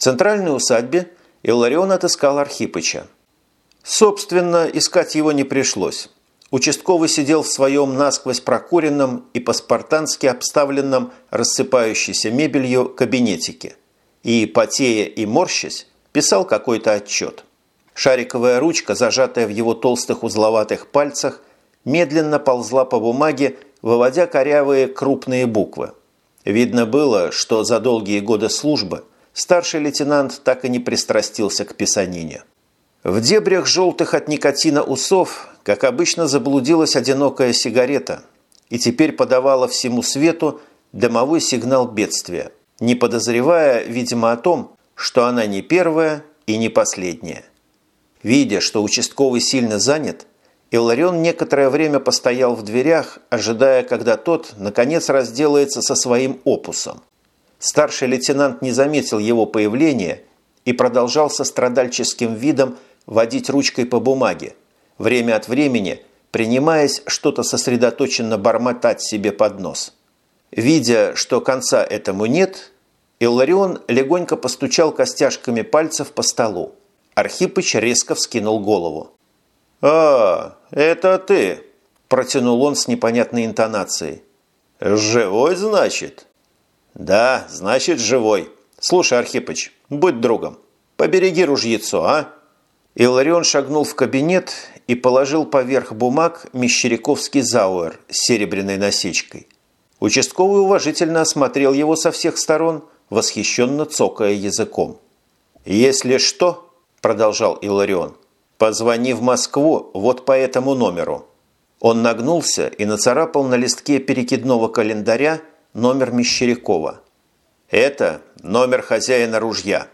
В центральной усадьбе Илларион отыскал Архипыча. Собственно, искать его не пришлось. Участковый сидел в своем насквозь прокуренном и по-спартански обставленном рассыпающейся мебелью кабинетике и, потея и морщась, писал какой-то отчет. Шариковая ручка, зажатая в его толстых узловатых пальцах, медленно ползла по бумаге, выводя корявые крупные буквы. Видно было, что за долгие годы службы старший лейтенант так и не пристрастился к писанине. В дебрях желтых от никотина усов, как обычно, заблудилась одинокая сигарета и теперь подавала всему свету дымовой сигнал бедствия, не подозревая, видимо, о том, что она не первая и не последняя. Видя, что участковый сильно занят, Иларион некоторое время постоял в дверях, ожидая, когда тот, наконец, разделается со своим опусом. Старший лейтенант не заметил его появления и продолжал со страдальческим видом водить ручкой по бумаге, время от времени принимаясь что-то сосредоточенно бормотать себе под нос. Видя, что конца этому нет, Илларион легонько постучал костяшками пальцев по столу. Архипыч резко вскинул голову. «А, это ты!» – протянул он с непонятной интонацией. «Живой, значит?» «Да, значит, живой. Слушай, Архипыч, будь другом. Побереги ружьецо, а?» Иларион шагнул в кабинет и положил поверх бумаг мещеряковский зауэр с серебряной насечкой. Участковый уважительно осмотрел его со всех сторон, восхищенно цокая языком. «Если что», – продолжал Иларион, – «позвони в Москву вот по этому номеру». Он нагнулся и нацарапал на листке перекидного календаря номер Мещерякова. «Это номер хозяина ружья.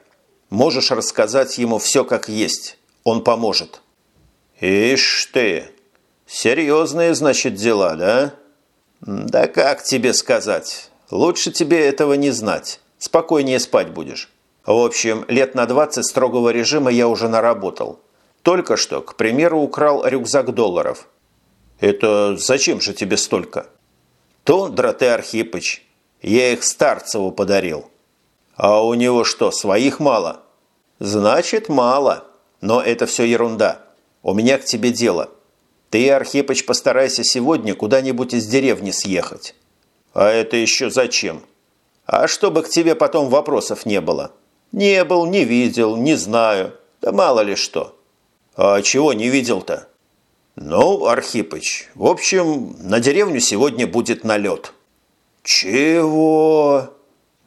Можешь рассказать ему все как есть. Он поможет». «Ишь ты! Серьезные, значит, дела, да?» «Да как тебе сказать? Лучше тебе этого не знать. Спокойнее спать будешь. В общем, лет на 20 строгого режима я уже наработал. Только что, к примеру, украл рюкзак долларов». «Это зачем же тебе столько?» «Тундра ты, Архипыч. Я их Старцеву подарил». «А у него что, своих мало?» «Значит, мало». Но это все ерунда. У меня к тебе дело. Ты, Архипыч, постарайся сегодня куда-нибудь из деревни съехать. А это еще зачем? А чтобы к тебе потом вопросов не было. Не был, не видел, не знаю. Да мало ли что. А чего не видел-то? Ну, Архипыч, в общем, на деревню сегодня будет налет. Чего?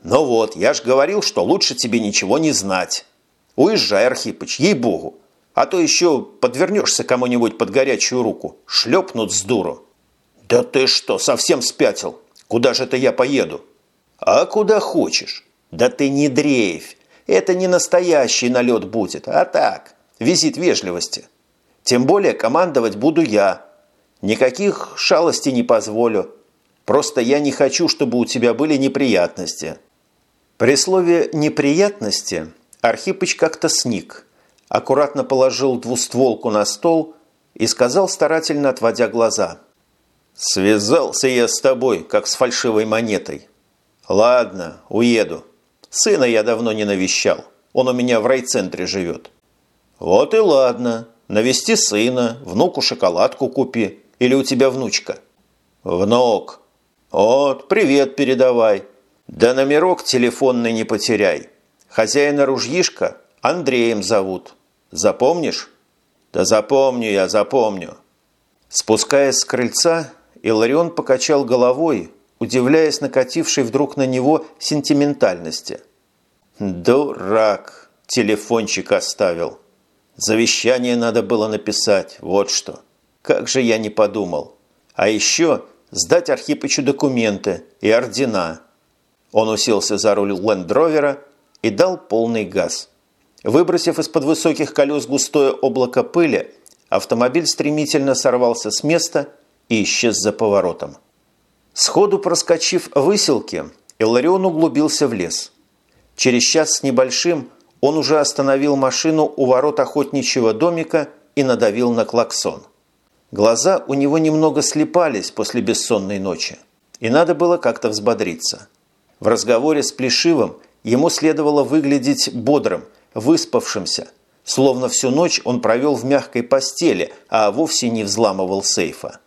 Ну вот, я ж говорил, что лучше тебе ничего не знать. Уезжай, Архипыч, ей-богу. А то еще подвернешься кому-нибудь под горячую руку. Шлепнут с дуру. Да ты что, совсем спятил? Куда же это я поеду? А куда хочешь. Да ты не дрейфь. Это не настоящий налет будет, а так, визит вежливости. Тем более командовать буду я. Никаких шалостей не позволю. Просто я не хочу, чтобы у тебя были неприятности. При слове «неприятности» Архипыч как-то сник, аккуратно положил двустволку на стол и сказал, старательно отводя глаза. «Связался я с тобой, как с фальшивой монетой. Ладно, уеду. Сына я давно не навещал. Он у меня в райцентре живет. Вот и ладно. Навести сына, внуку шоколадку купи. Или у тебя внучка?» «Внук. Вот, привет передавай. Да номерок телефонный не потеряй. Хозяина ружьишка Андреем зовут. Запомнишь? Да запомню я, запомню. Спускаясь с крыльца, Иларион покачал головой, удивляясь накатившей вдруг на него сентиментальности. Дурак! Телефончик оставил. Завещание надо было написать, вот что. Как же я не подумал. А еще сдать Архипычу документы и ордена. Он уселся за руль лендровера и дал полный газ. Выбросив из-под высоких колес густое облако пыли, автомобиль стремительно сорвался с места и исчез за поворотом. Сходу проскочив выселки, Иларион углубился в лес. Через час с небольшим он уже остановил машину у ворот охотничьего домика и надавил на клаксон. Глаза у него немного слепались после бессонной ночи, и надо было как-то взбодриться. В разговоре с Плешивым ему следовало выглядеть бодрым, выспавшимся, словно всю ночь он провел в мягкой постели, а вовсе не взламывал сейфа.